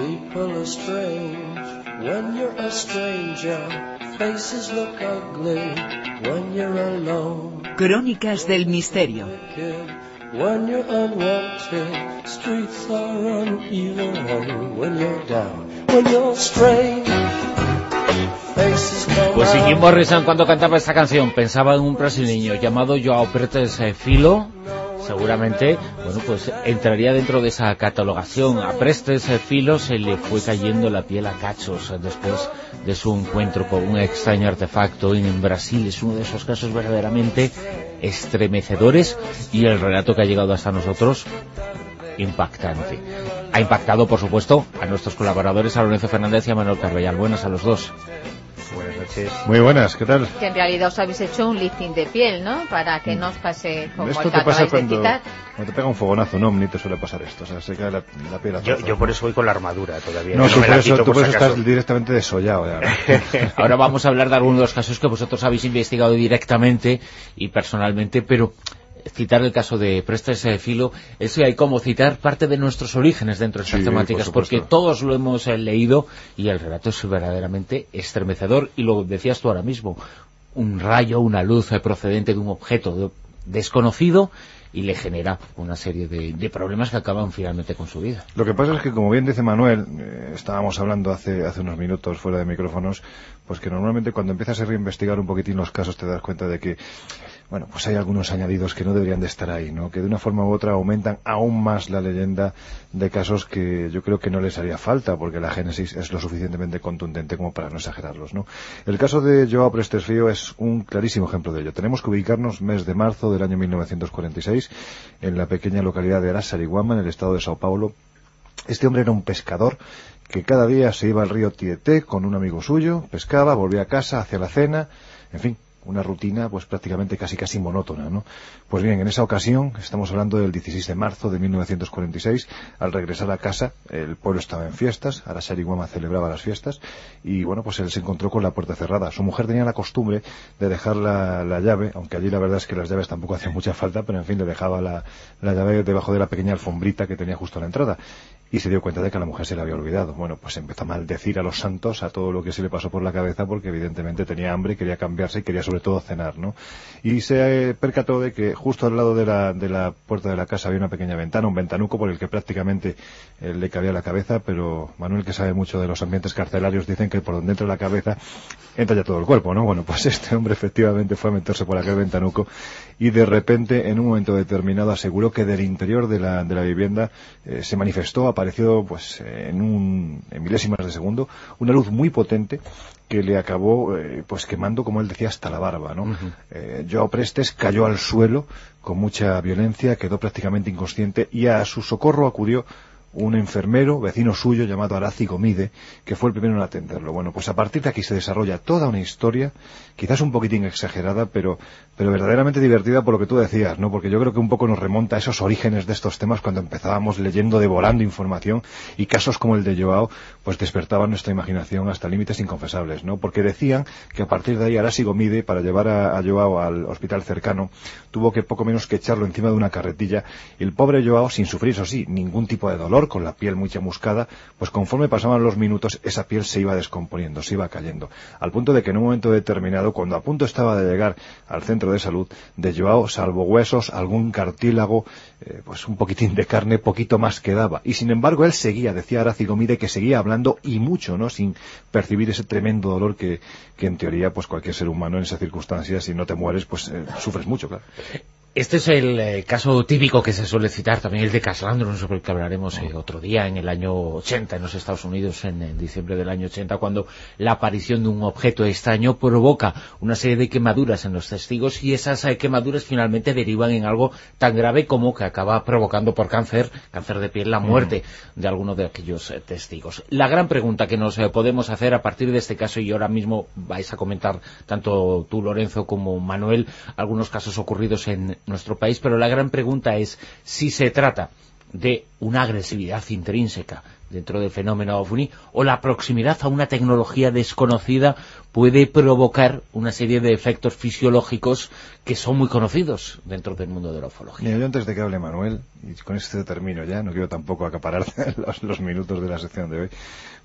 People are strange when you're a stranger. Faces look ugly when you're alone. Crónicas del misterio. When you're unwanted, streets are uneven. When you're down, when you're strange. faces come Pues. Jim Morrison cuando cantaba esta canción pensaba en un brasileño llamado Joao Prestes eh, Filo, seguramente, bueno, pues entraría dentro de esa catalogación. A Prestes eh, Filo se le fue cayendo la piel a cachos eh, después de su encuentro con un extraño artefacto en Brasil. Es uno de esos casos verdaderamente estremecedores y el relato que ha llegado hasta nosotros impactante. Ha impactado, por supuesto, a nuestros colaboradores, a Lorenzo Fernández y a Manuel Carbellal. Buenas a los dos. Buenas noches. Muy buenas, ¿qué tal? Que en realidad os habéis hecho un lifting de piel, ¿no? Para que no os pase como esto el te pasa cuando, quitar. cuando te pega un fogonazo, un ovni, te suele pasar esto, o sea, se cae la, la piel a Yo, por eso voy con la armadura todavía. No, tú me por eso, tú por estás directamente desollado ya. ¿no? Ahora vamos a hablar de algunos de los casos que vosotros habéis investigado directamente y personalmente, pero citar el caso de Prestes Filo, eso hay como citar parte de nuestros orígenes dentro de estas Sí, temáticas, por porque todos lo hemos eh, leído y el relato es verdaderamente estremecedor y lo decías tú ahora mismo, un rayo, una luz eh, procedente de un objeto de- desconocido y le genera una serie de, de problemas que acaban finalmente con su vida. Lo que pasa es que, como bien dice Manuel, eh, estábamos hablando hace, hace unos minutos fuera de micrófonos, pues que normalmente cuando empiezas a reinvestigar un poquitín los casos te das cuenta de que, bueno, pues hay algunos añadidos que no deberían de estar ahí, ¿no? Que de una forma u otra aumentan aún más la leyenda de casos que yo creo que no les haría falta, porque la génesis es lo suficientemente contundente como para no exagerarlos, ¿no? El caso de Joao Prestes Fío es un clarísimo ejemplo de ello. Tenemos que ubicarnos mes de marzo del año 1946 en la pequeña localidad de Araçariguama, en el estado de Sao Paulo, este hombre era un pescador que cada día se iba al río Tieté con un amigo suyo, pescaba, volvía a casa, hacia la cena, en fin, una rutina pues prácticamente casi casi monótona, ¿no? Pues bien, en esa ocasión, estamos hablando del 16 de marzo de 1946, al regresar a casa, el pueblo estaba en fiestas, Araçariguama celebraba las fiestas, y bueno, pues él se encontró con la puerta cerrada. Su mujer tenía la costumbre de dejar la, la llave, aunque allí la verdad es que las llaves tampoco hacían mucha falta, pero en fin, le dejaba la, la llave debajo de la pequeña alfombrita que tenía justo a la entrada y se dio cuenta de que la mujer se le había olvidado. Bueno, pues empezó a maldecir a los santos, a todo lo que se le pasó por la cabeza, porque evidentemente tenía hambre, quería cambiarse y quería sobre todo cenar, ¿no? Y se eh, percató de que justo al lado de la, de la puerta de la casa había una pequeña ventana, un ventanuco por el que prácticamente eh, le cabía la cabeza, pero Manuel, que sabe mucho de los ambientes carcelarios, dicen que por donde entra la cabeza entra ya todo el cuerpo, ¿no? Bueno, pues este hombre efectivamente fue a meterse por aquel ventanuco y de repente, en un momento determinado, aseguró que del interior de la, de la vivienda eh, se manifestó, apareció pues en, un, en milésimas de segundo, una luz muy potente que le acabó eh, pues quemando, como él decía, hasta la barba, ¿no? Eh, Joao Prestes cayó al suelo con mucha violencia, quedó prácticamente inconsciente y a su socorro acudió un enfermero, vecino suyo, llamado Arazi Gomide, que fue el primero en atenderlo. Bueno, pues a partir de aquí se desarrolla toda una historia, quizás un poquitín exagerada, pero, pero verdaderamente divertida por lo que tú decías, ¿no? Porque yo creo que un poco nos remonta a esos orígenes de estos temas cuando empezábamos leyendo, devorando información, y casos como el de Joao, pues despertaban nuestra imaginación hasta límites inconfesables, ¿no? Porque decían que a partir de ahí Arazi Gomide, para llevar a, a Joao al hospital cercano, tuvo que poco menos que echarlo encima de una carretilla, y el pobre Joao, sin sufrir, eso sí, ningún tipo de dolor, con la piel muy chamuscada, pues conforme pasaban los minutos, esa piel se iba descomponiendo, se iba cayendo, al punto de que en un momento determinado, cuando a punto estaba de llegar al centro de salud de Joao, salvo huesos, algún cartílago, eh, pues un poquitín de carne, poquito más quedaba. Y sin embargo, él seguía, decía Aracigomide, que seguía hablando y mucho, ¿no? Sin percibir ese tremendo dolor que, que en teoría, pues cualquier ser humano en esas circunstancias, si no te mueres, pues eh, sufres mucho, claro. Este es el eh, caso típico que se suele citar, también el de Caslandro, sobre el que hablaremos eh, otro día, en el año 80, en los Estados Unidos, en, en diciembre del año 80, cuando la aparición de un objeto extraño provoca una serie de quemaduras en los testigos y esas eh, quemaduras finalmente derivan en algo tan grave como que acaba provocando por cáncer, cáncer de piel, la muerte de alguno de aquellos testigos. La gran pregunta que nos podemos hacer a partir de este caso, y ahora mismo vais a comentar tanto tú, Lorenzo, como Manuel, algunos casos ocurridos en nuestro país, pero la gran pregunta es si se trata de una agresividad intrínseca dentro del fenómeno OVNI, o la proximidad a una tecnología desconocida puede provocar una serie de efectos fisiológicos que son muy conocidos dentro del mundo de la ufología. Yo antes de que hable Manuel, y con esto termino ya, no quiero tampoco acaparar los, los minutos de la sección de hoy,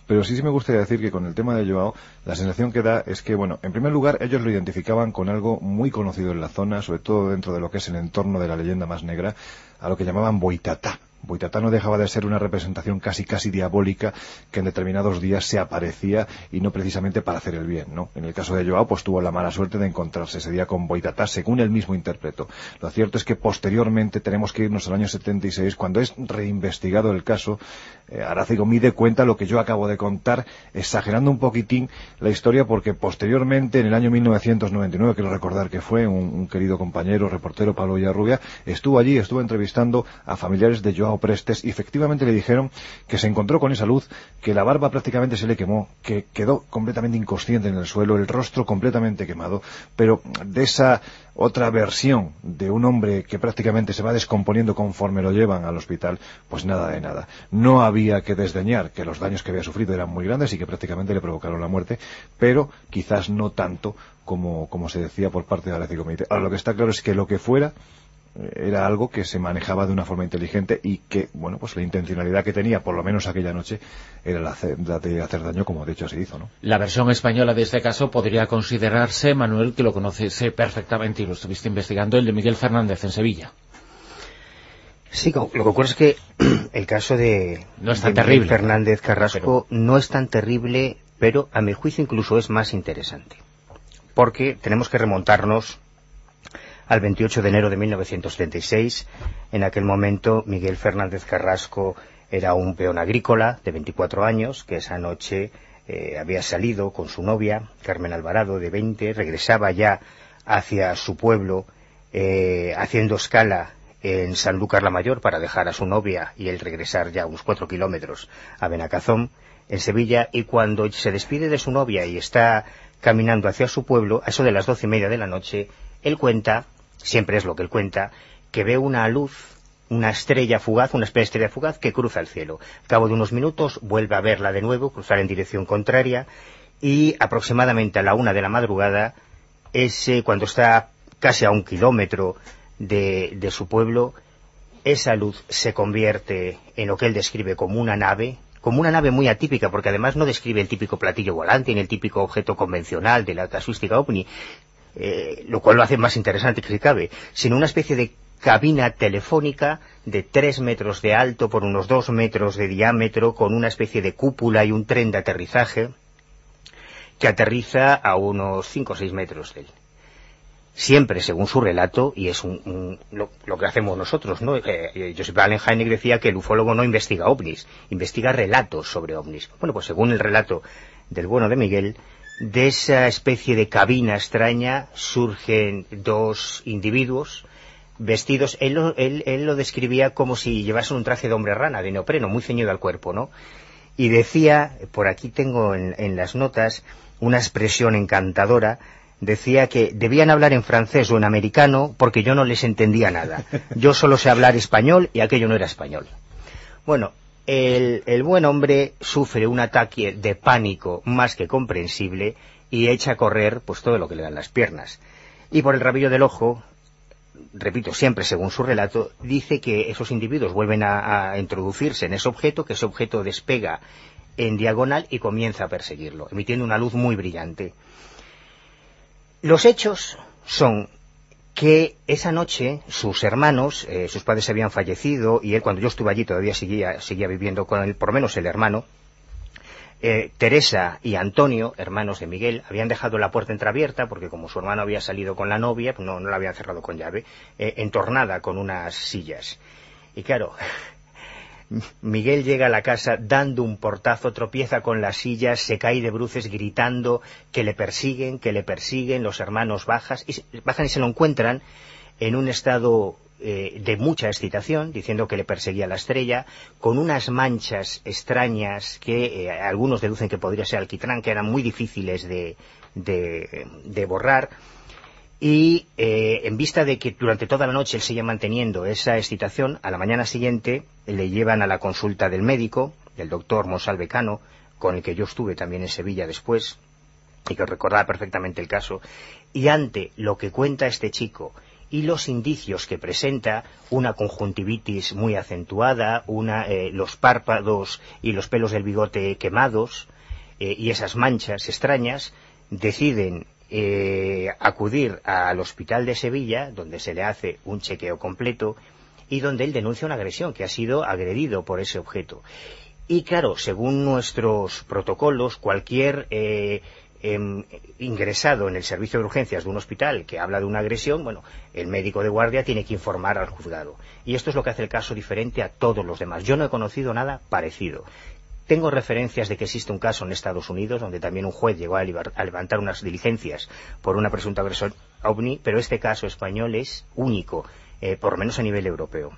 pero sí sí me gustaría decir que con el tema de Joao, la sensación que da es que, bueno, en primer lugar, ellos lo identificaban con algo muy conocido en la zona, sobre todo dentro de lo que es el entorno de la leyenda más negra, a lo que llamaban boitatá. Boitatá no dejaba de ser una representación casi casi diabólica que en determinados días se aparecía y no precisamente para hacer el bien, ¿no? En el caso de Joao, pues tuvo la mala suerte de encontrarse ese día con Boitatá, según él mismo interpretó. Lo cierto es que posteriormente tenemos que irnos al año 76, cuando es reinvestigado el caso, eh, Arácigo mide cuenta lo que yo acabo de contar, exagerando un poquitín la historia, porque posteriormente, en el año 1999, quiero recordar que fue un, un querido compañero, reportero Pablo Villarrubia, estuvo allí, estuvo entrevistando a familiares de Joao Prestes y efectivamente le dijeron que se encontró con esa luz, que la barba prácticamente se le quemó, que quedó completamente inconsciente en el suelo, el rostro completamente quemado, pero de esa otra versión de un hombre que prácticamente se va descomponiendo conforme lo llevan al hospital, pues nada de nada. No había que desdeñar que los daños que había sufrido eran muy grandes y que prácticamente le provocaron la muerte, pero quizás no tanto como, como se decía por parte de Atlético. Ahora, lo que está claro es que lo que fuera, era algo que se manejaba de una forma inteligente y que, bueno, pues la intencionalidad que tenía, por lo menos aquella noche, era la, de hacer daño como de hecho se hizo, ¿no? La versión española de este caso podría considerarse, Manuel, que lo conoces perfectamente y lo estuviste investigando, el de Miguel Fernández en Sevilla. Sí, lo que ocurre es que el caso de, no es tan de terrible, Fernández Carrasco pero... no es tan terrible, pero a mi juicio incluso es más interesante. Porque tenemos que remontarnos al 28 de enero de 1976. En aquel momento Miguel Fernández Carrasco era un peón agrícola de 24 años que esa noche eh, había salido con su novia, Carmen Alvarado, de 20, regresaba ya hacia su pueblo eh, haciendo escala en Sanlúcar la Mayor para dejar a su novia y él regresar ya unos cuatro kilómetros a Benacazón, en Sevilla, y cuando se despide de su novia y está caminando hacia su pueblo, a eso de las doce y media de la noche, él cuenta siempre es lo que él cuenta, que ve una luz, una estrella fugaz, una especie de estrella fugaz que cruza el cielo. Al cabo de unos minutos vuelve a verla de nuevo, cruzar en dirección contraria, y aproximadamente a la una de la madrugada, ese, cuando está casi a un kilómetro de, de su pueblo, esa luz se convierte en lo que él describe como una nave, como una nave muy atípica, porque además no describe el típico platillo volante ni el típico objeto convencional de la casuística OVNI, eh, lo cual lo hace más interesante que si cabe, sino una especie de cabina telefónica de tres metros de alto por unos dos metros de diámetro, con una especie de cúpula y un tren de aterrizaje, que aterriza a unos cinco o seis metros de él. Siempre según su relato, y es un, un, lo, que hacemos nosotros, ¿no? Eh, Joseph Allen decía que el ufólogo no investiga ovnis, investiga relatos sobre ovnis. Bueno, pues según el relato del bueno de Miguel, de esa especie de cabina extraña surgen dos individuos vestidos, él lo, él, lo describía como si llevasen un traje de hombre rana, de neopreno, muy ceñido al cuerpo, ¿no? Y decía, por aquí tengo en, en las notas, una expresión encantadora, decía que debían hablar en francés o en americano porque yo no les entendía nada. Yo solo sé hablar español y aquello no era español. Bueno, el, buen hombre sufre un ataque de pánico más que comprensible y echa a correr pues todo lo que le dan las piernas. Y por el rabillo del ojo, repito, siempre según su relato, dice que esos individuos vuelven a, a introducirse en ese objeto, que ese objeto despega en diagonal y comienza a perseguirlo, emitiendo una luz muy brillante. Los hechos son que esa noche sus hermanos, eh, sus padres habían fallecido y él cuando yo estuve allí todavía seguía, seguía viviendo con él, por menos el hermano, eh, Teresa y Antonio, hermanos de Miguel, habían dejado la puerta entreabierta porque como su hermano había salido con la novia, no, no la habían cerrado con llave, eh, entornada con unas sillas. Y claro, Miguel llega a la casa dando un portazo, tropieza con las sillas, se cae de bruces gritando que le persiguen, que le persiguen, los hermanos bajas, y, bajan y se lo encuentran en un estado eh, de mucha excitación, diciendo que le perseguía la estrella, con unas manchas extrañas que eh, algunos deducen que podría ser alquitrán, que eran muy difíciles de, de, de borrar, y eh, en vista de que durante toda la noche él sigue manteniendo esa excitación, a la mañana siguiente le llevan a la consulta del médico del doctor Monsalve Cano, con el que yo estuve también en Sevilla después, y que recordaba perfectamente el caso, y ante lo que cuenta este chico y los indicios que presenta, una conjuntivitis muy acentuada, una, eh, los párpados y los pelos del bigote quemados, eh, y esas manchas extrañas, deciden eh, acudir al hospital de Sevilla, donde se le hace un chequeo completo, y donde él denuncia una agresión, que ha sido agredido por ese objeto. Y claro, según nuestros protocolos, cualquier eh, em, ingresado en el servicio de urgencias de un hospital que habla de una agresión, bueno, el médico de guardia tiene que informar al juzgado. Y esto es lo que hace el caso diferente a todos los demás. Yo no he conocido nada parecido. Tengo referencias de que existe un caso en Estados Unidos donde también un juez llegó a, levantar unas diligencias por una presunta agresión ovni, pero este caso español es único, eh, por lo menos a nivel europeo.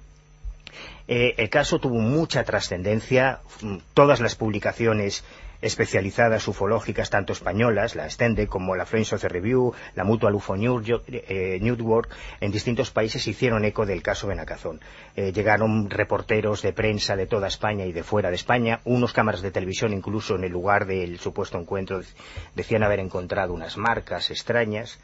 Eh, el caso tuvo mucha trascendencia, mm, todas las publicaciones especializadas ufológicas, tanto españolas, la Stende como la French Social Review, la Mutual UFO yo- eh, Network, en distintos países hicieron eco del caso Benacazón. Eh, llegaron reporteros de prensa de toda España y de fuera de España, unos cámaras de televisión incluso en el lugar del supuesto encuentro decían haber encontrado unas marcas extrañas,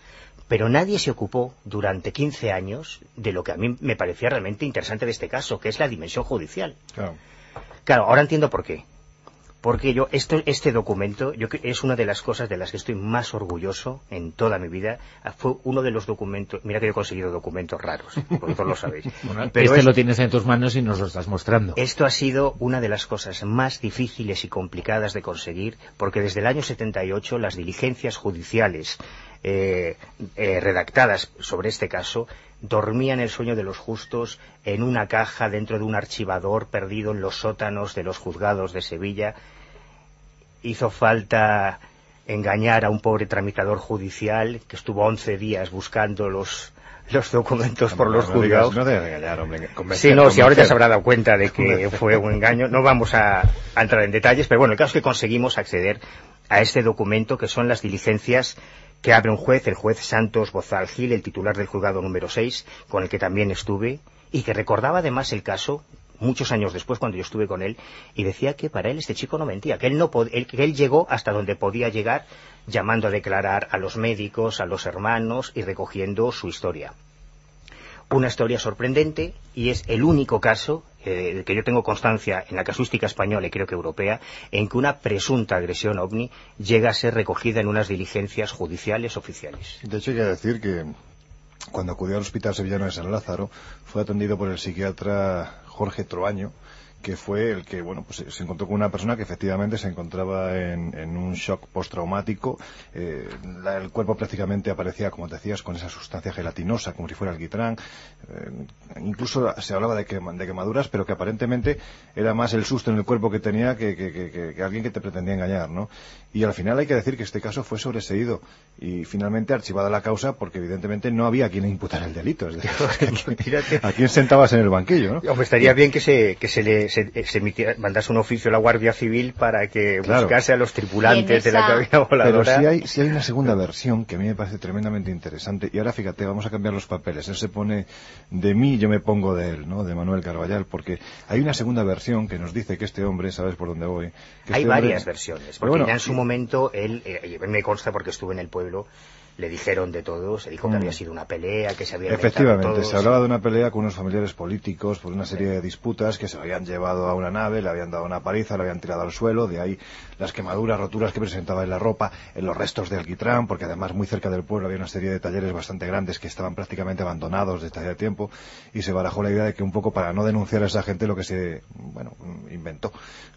pero nadie se ocupó durante 15 años de lo que a mí me parecía realmente interesante de este caso, que es la dimensión judicial. Claro. Claro, ahora entiendo por qué. Porque yo, esto, este documento, yo es una de las cosas de las que estoy más orgulloso en toda mi vida. Ah, Fue uno de los documentos, mira que yo he conseguido documentos raros, vosotros lo sabéis. Bueno, Pero este es- lo tienes en tus manos y nos lo estás mostrando. esto ha sido una de las cosas más difíciles y complicadas de conseguir, porque desde el año 78 las diligencias judiciales eh, eh, redactadas sobre este caso dormían el sueño de los justos en una caja dentro de un archivador perdido en los sótanos de los juzgados de Sevilla. Hizo falta engañar a un pobre tramitador judicial que estuvo 11 días buscando los, los documentos por los No digas- juzgados. No hombre. Sí, no, si ahora ya convencer. se habrá dado cuenta de que fue un engaño. No vamos a, a entrar en detalles, pero bueno, el caso es que conseguimos acceder a este documento que son las diligencias que abre un juez, el juez Santos Bozal Gil, el titular del juzgado número 6, con el que también estuve, y que recordaba además el caso muchos años después cuando yo estuve con él y decía que para él este chico no mentía, que él no que él llegó hasta donde podía llegar llamando a declarar a los médicos, a los hermanos y recogiendo su historia. Una historia sorprendente y es el único caso eh, que yo tengo constancia en la casuística española y creo que europea en que una presunta agresión ovni llega a ser recogida en unas diligencias judiciales oficiales. De hecho, hay que decir que cuando acudió al Hospital Sevillano de San Lázaro, fue atendido por el psiquiatra Jorge Troaño, que fue el que, bueno, pues se encontró con una persona que efectivamente se encontraba en, en un shock postraumático. Eh, el cuerpo prácticamente aparecía, como te decías, con esa sustancia gelatinosa, como si fuera alquitrán. Eh, incluso se hablaba de, de quemaduras, pero que aparentemente era más el susto en el cuerpo que tenía que- que- que alguien que te pretendía engañar, ¿no? Y al final hay que decir que este caso fue sobreseído y finalmente archivada la causa porque evidentemente no había quien imputar el delito. Es decir, ¿a quién sentabas en el banquillo, no? Hombre, estaría bien que se, que se le se, se emitiera- mandase un oficio a la Guardia Civil para que Claro. buscase a los tripulantes de la cabina Pero voladora. si hay, si hay una segunda versión que a mí me parece tremendamente interesante, y ahora fíjate, vamos a cambiar los papeles. Él se pone de mí, yo me pongo de él, ¿no? De Manuel Carballal, porque hay una segunda versión que nos dice que este hombre, ¿sabes por dónde voy? Que Hay este hombre- varias versiones, Pero porque bueno, ya en su momento él, eh, me consta porque estuve en el pueblo, le dijeron de todo, se dijo que Mm. había sido una pelea, que se había Efectivamente, todo, se hablaba de una pelea con unos familiares políticos por una serie de disputas que se lo habían llevado a una nave, le habían dado una paliza, le habían tirado al suelo, de ahí las quemaduras, roturas que presentaba en la ropa, en los restos de alquitrán, porque además muy cerca del pueblo había una serie de talleres bastante grandes que estaban prácticamente abandonados desde hacía tiempo y se barajó la idea de que un poco para no denunciar a esa gente lo que se, bueno, inventó,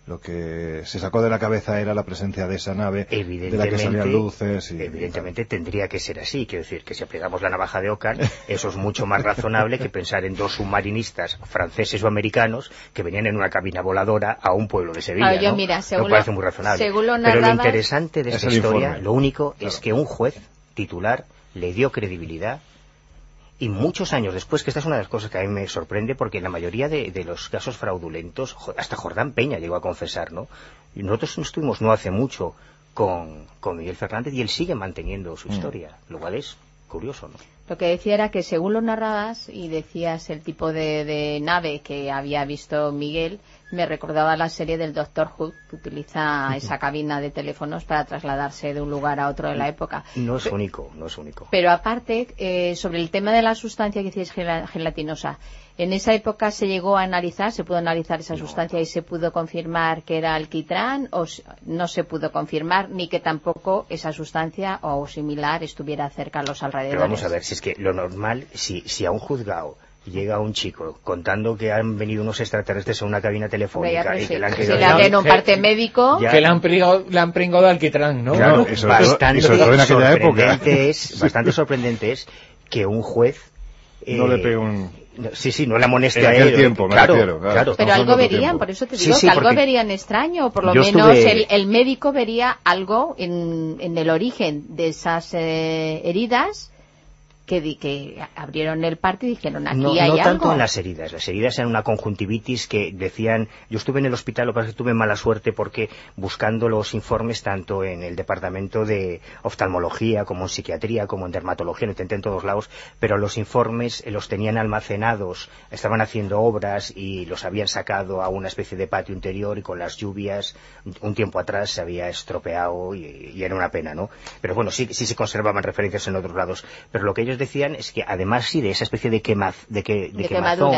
lo que se sacó de la cabeza era la presencia de esa nave, de la que salían luces y evidentemente tendría que ser así, quiero decir, que si aplicamos la navaja de Ocan, eso es mucho más razonable que pensar en dos submarinistas franceses o americanos que venían en una cabina voladora a un pueblo de Sevilla, Claro, yo, ¿no? mira, parece lo- muy razonable. según lo Pero lo interesante de Es esta historia, informe. lo único es que un juez titular le dio credibilidad y muchos años después, que esta es una de las cosas que a mí me sorprende, porque en la mayoría de, de los casos fraudulentos, hasta Jordán Peña llegó a confesar, ¿no? Y nosotros estuvimos no hace mucho con, con Miguel Fernández y él sigue manteniendo su Mm. historia, lo cual es curioso, ¿no? Lo que decía era que según lo narrabas y decías el tipo de, de nave que había visto Miguel, me recordaba la serie del Doctor Who, que utiliza esa cabina de teléfonos para trasladarse de un lugar a otro de la época. No es único, no es único. Pero aparte, eh, sobre el tema de la sustancia que decís gela- gelatinosa, en esa época se llegó a analizar, se pudo analizar esa sustancia y se pudo confirmar que era alquitrán o no se pudo confirmar ni que tampoco esa sustancia o similar estuviera cerca a los alrededores. Pero vamos a ver, si es que lo normal, si, si a un juzgado llega un chico contando que han venido unos extraterrestres a una cabina telefónica pero y si- que le han si querido abren un que- parte médico, Ya. Que le han pringado, le han pringado de alquitrán, ¿no? Claro, bastante sobre todo en aquella época. sorprendente es, bastante sorprendente es que un juez No eh, le pegue un... sí, sí, no le amoneste En a aquel él. tiempo, me claro, refiero, claro. claro. pero algo verían, tiempo. por eso te digo sí, que algo verían extraño, o por lo menos estuve- el, el médico vería algo en, en el origen de esas eh, heridas que, di- que abrieron el parte y dijeron aquí no, hay no algo. tanto en las heridas. Las heridas eran una conjuntivitis que decían... Yo estuve en el hospital, lo que pasa es que tuve mala suerte porque buscando los informes tanto en el departamento de oftalmología como en psiquiatría como en dermatología, lo intenté en todos lados, pero los informes eh, los tenían almacenados, estaban haciendo obras y los habían sacado a una especie de patio interior y con las lluvias un tiempo atrás se había estropeado y, y era una pena, ¿no? Pero bueno, sí, sí se conservaban referencias en otros lados. Pero lo que ellos decían es que además sí de esa especie de, quemaz, de, que, de, De quemazón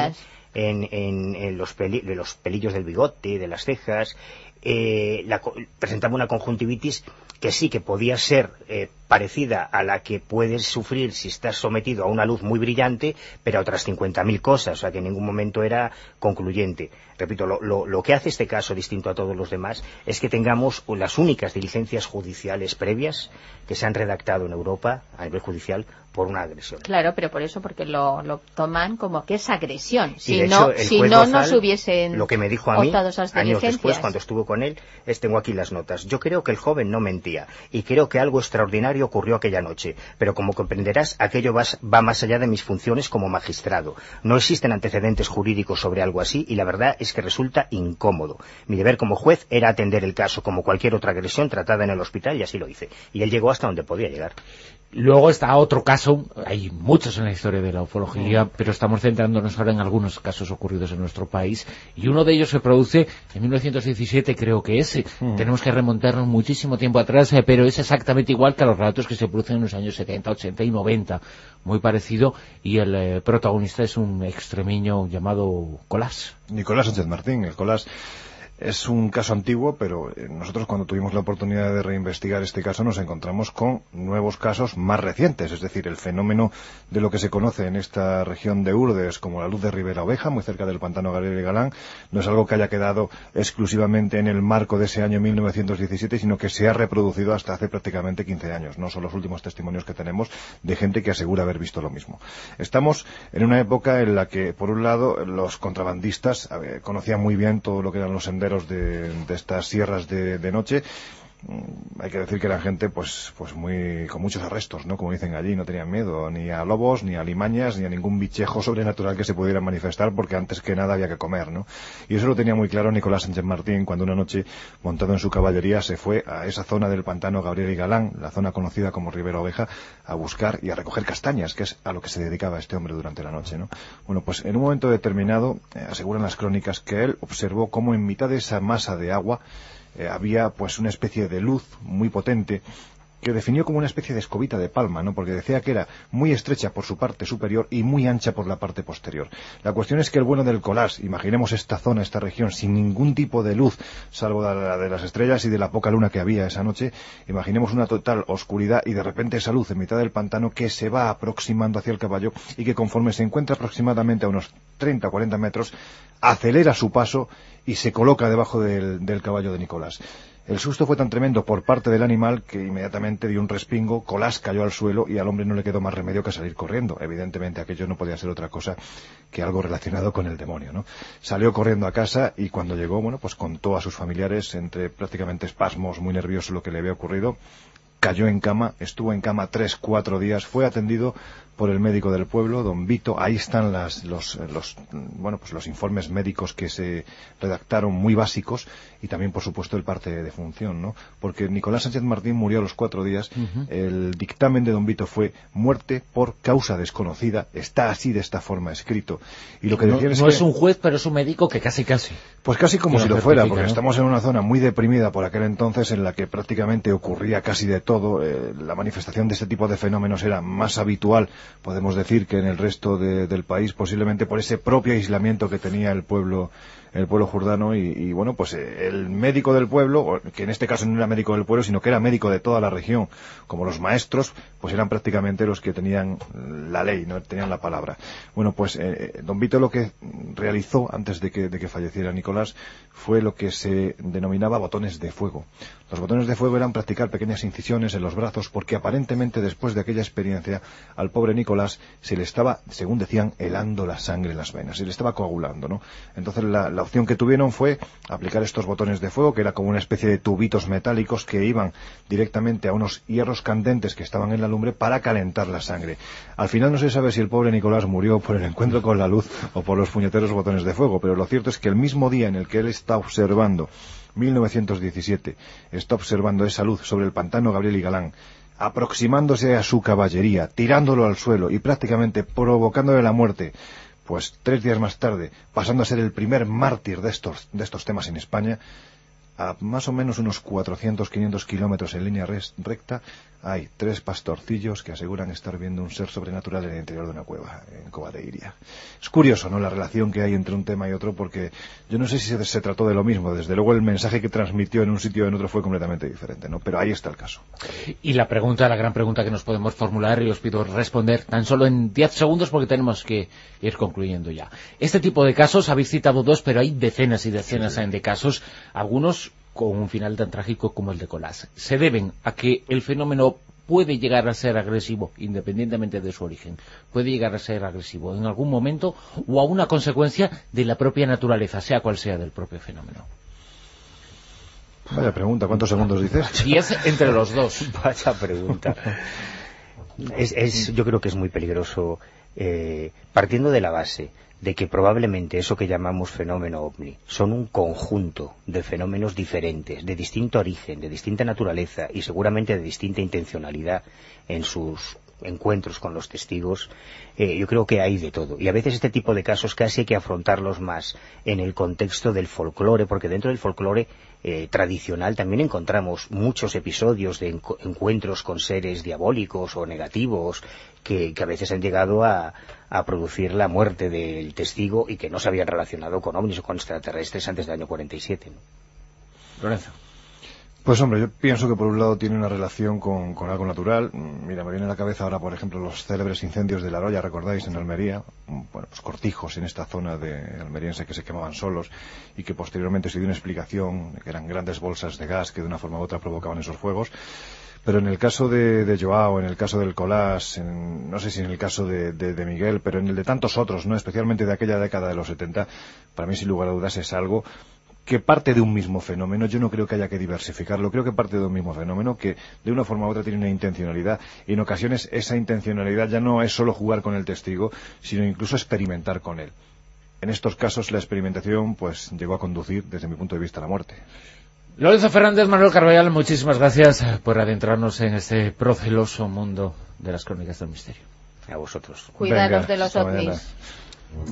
en, en- en los, peli- de los pelillos del bigote, de las cejas, eh, la presentaba una conjuntivitis que sí que podía ser eh, parecida a la que puedes sufrir si estás sometido a una luz muy brillante, pero a otras 50.000 cosas, o sea que en ningún momento era concluyente. Repito, lo, lo- lo que hace este caso distinto a todos los demás es que tengamos las únicas diligencias judiciales previas que se han redactado en Europa a nivel judicial por una agresión. Claro, pero por eso, porque lo, lo toman como que es agresión. Si no, si no, Bozal, no se hubiesen lo que me dijo a mí años después cuando estuve con él es tengo aquí las notas. Yo creo que el joven no mentía y creo que algo extraordinario ocurrió aquella noche. Pero como comprenderás aquello vas- va más allá de mis funciones como magistrado. No existen antecedentes jurídicos sobre algo así y la verdad es que resulta incómodo. Mi deber como juez era atender el caso como cualquier otra agresión tratada en el hospital y así lo hice. Y él llegó hasta donde podía llegar Luego está otro caso, hay muchos en la historia de la ufología, Mm. pero estamos centrándonos ahora en algunos casos ocurridos en nuestro país, y uno de ellos se produce en 1917, creo que es. Mm. Tenemos que remontarnos muchísimo tiempo atrás, eh, pero es exactamente igual que a los relatos que se producen en los años 70, 80 y 90. Muy parecido, y el eh, protagonista es un extremeño llamado Colás. Nicolás Sánchez Martín, el Colás es un caso antiguo, pero eh, nosotros cuando tuvimos la oportunidad de reinvestigar este caso nos encontramos con nuevos casos más recientes, es decir, el fenómeno de lo que se conoce en esta región de Urdes como la luz de Ribera Oveja, muy cerca del pantano Gabriel y Galán, no es algo que haya quedado exclusivamente en el marco de ese año 1917, sino que se ha reproducido hasta hace prácticamente 15 años. No son los últimos testimonios que tenemos de gente que asegura haber visto lo mismo. Estamos en una época en la que, por un lado, los contrabandistas eh, conocían muy bien todo lo que eran los senderos de, estas sierras de noche. Mm, Hay que decir que eran gente pues pues muy con muchos arrestos, ¿no? Como dicen allí, no tenían miedo ni a lobos, ni a limañas, ni a ningún bichejo sobrenatural que se pudiera manifestar porque antes que nada había que comer, ¿no? Y eso lo tenía muy claro Nicolás Sánchez Martín cuando una noche, montado en su caballería, se fue a esa zona del pantano Gabriel y Galán, la zona conocida como Ribera Oveja, a buscar y a recoger castañas, que es a lo que se dedicaba este hombre durante la noche, ¿no? Bueno, pues en un momento determinado, eh, aseguran las crónicas que él observó cómo en mitad de esa masa de agua eh, había pues una especie de luz muy potente que definió como una especie de escobita de palma, ¿no? Porque decía que era muy estrecha por su parte superior y muy ancha por la parte posterior. La cuestión es que el bueno del collage, imaginemos esta zona, esta región, sin ningún tipo de luz, salvo la de las estrellas y de la poca luna que había esa noche, imaginemos una total oscuridad y de repente esa luz en mitad del pantano que se va aproximando hacia el caballo y que conforme se encuentra aproximadamente a unos 30 o 40 metros, acelera su paso y se coloca debajo del caballo de Nicolás. El susto fue tan tremendo por parte del animal que inmediatamente dio un respingo, Colás cayó al suelo y al hombre no le quedó más remedio que salir corriendo. Evidentemente aquello no podía ser otra cosa que algo relacionado con el demonio, ¿no? Salió corriendo a casa y cuando llegó, bueno, pues contó a sus familiares entre prácticamente espasmos, muy nervioso lo que le había ocurrido cayó en cama, estuvo en cama tres, cuatro días, fue atendido por el médico del pueblo, don Vito. Ahí están las, los, los, bueno, pues los informes médicos que se redactaron muy básicos y también, por supuesto, el parte de función, ¿no? Porque Nicolás Sánchez Martín murió a los cuatro días. El dictamen de don Vito fue muerte por causa desconocida. Está así de esta forma escrito. Y lo que no, es no que, es un juez, pero es un médico que casi casi. pues casi como si lo fuera, porque ¿no? estamos en una zona muy deprimida por aquel entonces en la que prácticamente ocurría casi de todo. eh, la manifestación de este tipo de fenómenos era más habitual, podemos decir, que en el resto de- del país, posiblemente por ese propio aislamiento que tenía el pueblo el pueblo jordano y, bueno pues eh, el médico del pueblo que en este caso no era médico del pueblo sino que era médico de toda la región. Como los maestros pues eran prácticamente los que tenían la ley no tenían la palabra. Bueno pues eh, eh, don Vito lo que realizó antes de que, de que falleciera Nicolás fue lo que se denominaba botones de fuego. Los botones de fuego eran practicar pequeñas incisiones en los brazos porque aparentemente después de aquella experiencia al pobre Nicolás se le estaba, según decían, helando la sangre en las venas, se le estaba coagulando, ¿no? Entonces la opción que tuvieron fue aplicar estos botones de fuego, que era como una especie de tubitos metálicos que iban directamente a unos hierros candentes que estaban en la lumbre para calentar la sangre. Al final no se sabe si el pobre Nicolás murió por el encuentro con la luz o por los puñeteros botones de fuego, pero lo cierto es que el mismo día en el que él está observando 1917 está observando esa luz sobre el pantano Gabriel y Galán, aproximándose a su caballería, tirándolo al suelo y prácticamente provocándole la muerte. Pues tres días más tarde, pasando a ser el primer mártir de estos, de estos temas en España, a más o menos unos 400, 500 kilómetros en línea recta, hay tres pastorcillos que aseguran estar viendo un ser sobrenatural en el interior de una cueva, en Cova de Iria. Es curioso, ¿no?, la relación que hay entre un tema y otro, porque yo no sé si se, se trató de lo mismo. Desde luego el mensaje que transmitió en un sitio y en otro fue completamente diferente, ¿no? Pero ahí está el caso. Y la pregunta, la gran pregunta que nos podemos formular, y os pido responder tan solo en 10 segundos porque tenemos que ir concluyendo ya. Este tipo de casos, habéis citado dos, pero hay decenas y decenas de casos, algunos con un final tan trágico como el de Colás. Se deben a que el fenómeno puede llegar a ser agresivo, independientemente de su origen, puede llegar a ser agresivo en algún momento o a una consecuencia de la propia naturaleza, sea cual sea del propio fenómeno. Vaya pregunta, ¿cuántos segundos dices? 10 entre los dos. Vaya pregunta. Es, es- yo creo que es muy peligroso, eh, partiendo de la base de que probablemente eso que llamamos fenómeno ovni son un conjunto de fenómenos diferentes, de distinto origen, de distinta naturaleza y seguramente de distinta intencionalidad en sus encuentros con los testigos, eh, yo creo que hay de todo. Y a veces este tipo de casos casi hay que afrontarlos más en el contexto del folclore, porque dentro del folclore eh, tradicional también encontramos muchos episodios de encu- encuentros con seres diabólicos o negativos que, que a veces han llegado a, a producir la muerte del testigo y que no se habían relacionado con ovnis o con extraterrestres antes del año 47. ¿no? Lorenzo. Pues hombre, yo pienso que por un lado tiene una relación con, con algo natural. Mira, me viene a la cabeza ahora, por ejemplo, los célebres incendios de la Roya, ¿recordáis? En Almería. Bueno, pues cortijos en esta zona de almeriense que se quemaban solos y que posteriormente se dio una explicación, que eran grandes bolsas de gas que de una forma u otra provocaban esos fuegos. Pero en el caso de, de Joao, en el caso del Colás, en- no sé si en el caso de, de- de Miguel, pero en el de tantos otros, no especialmente de aquella década de los 70, para mí sin lugar a dudas es algo que parte de un mismo fenómeno. Yo no creo que haya que diversificarlo. Creo que parte de un mismo fenómeno que de una forma u otra tiene una intencionalidad. Y en ocasiones esa intencionalidad ya no es solo jugar con el testigo, sino incluso experimentar con él. En estos casos la experimentación pues llegó a conducir, desde mi punto de vista, a la muerte. Lorenzo Fernández, Manuel Carvallal, muchísimas gracias por adentrarnos en este proceloso mundo de las crónicas del misterio. A vosotros. Cuidados Venga, de los ovnis.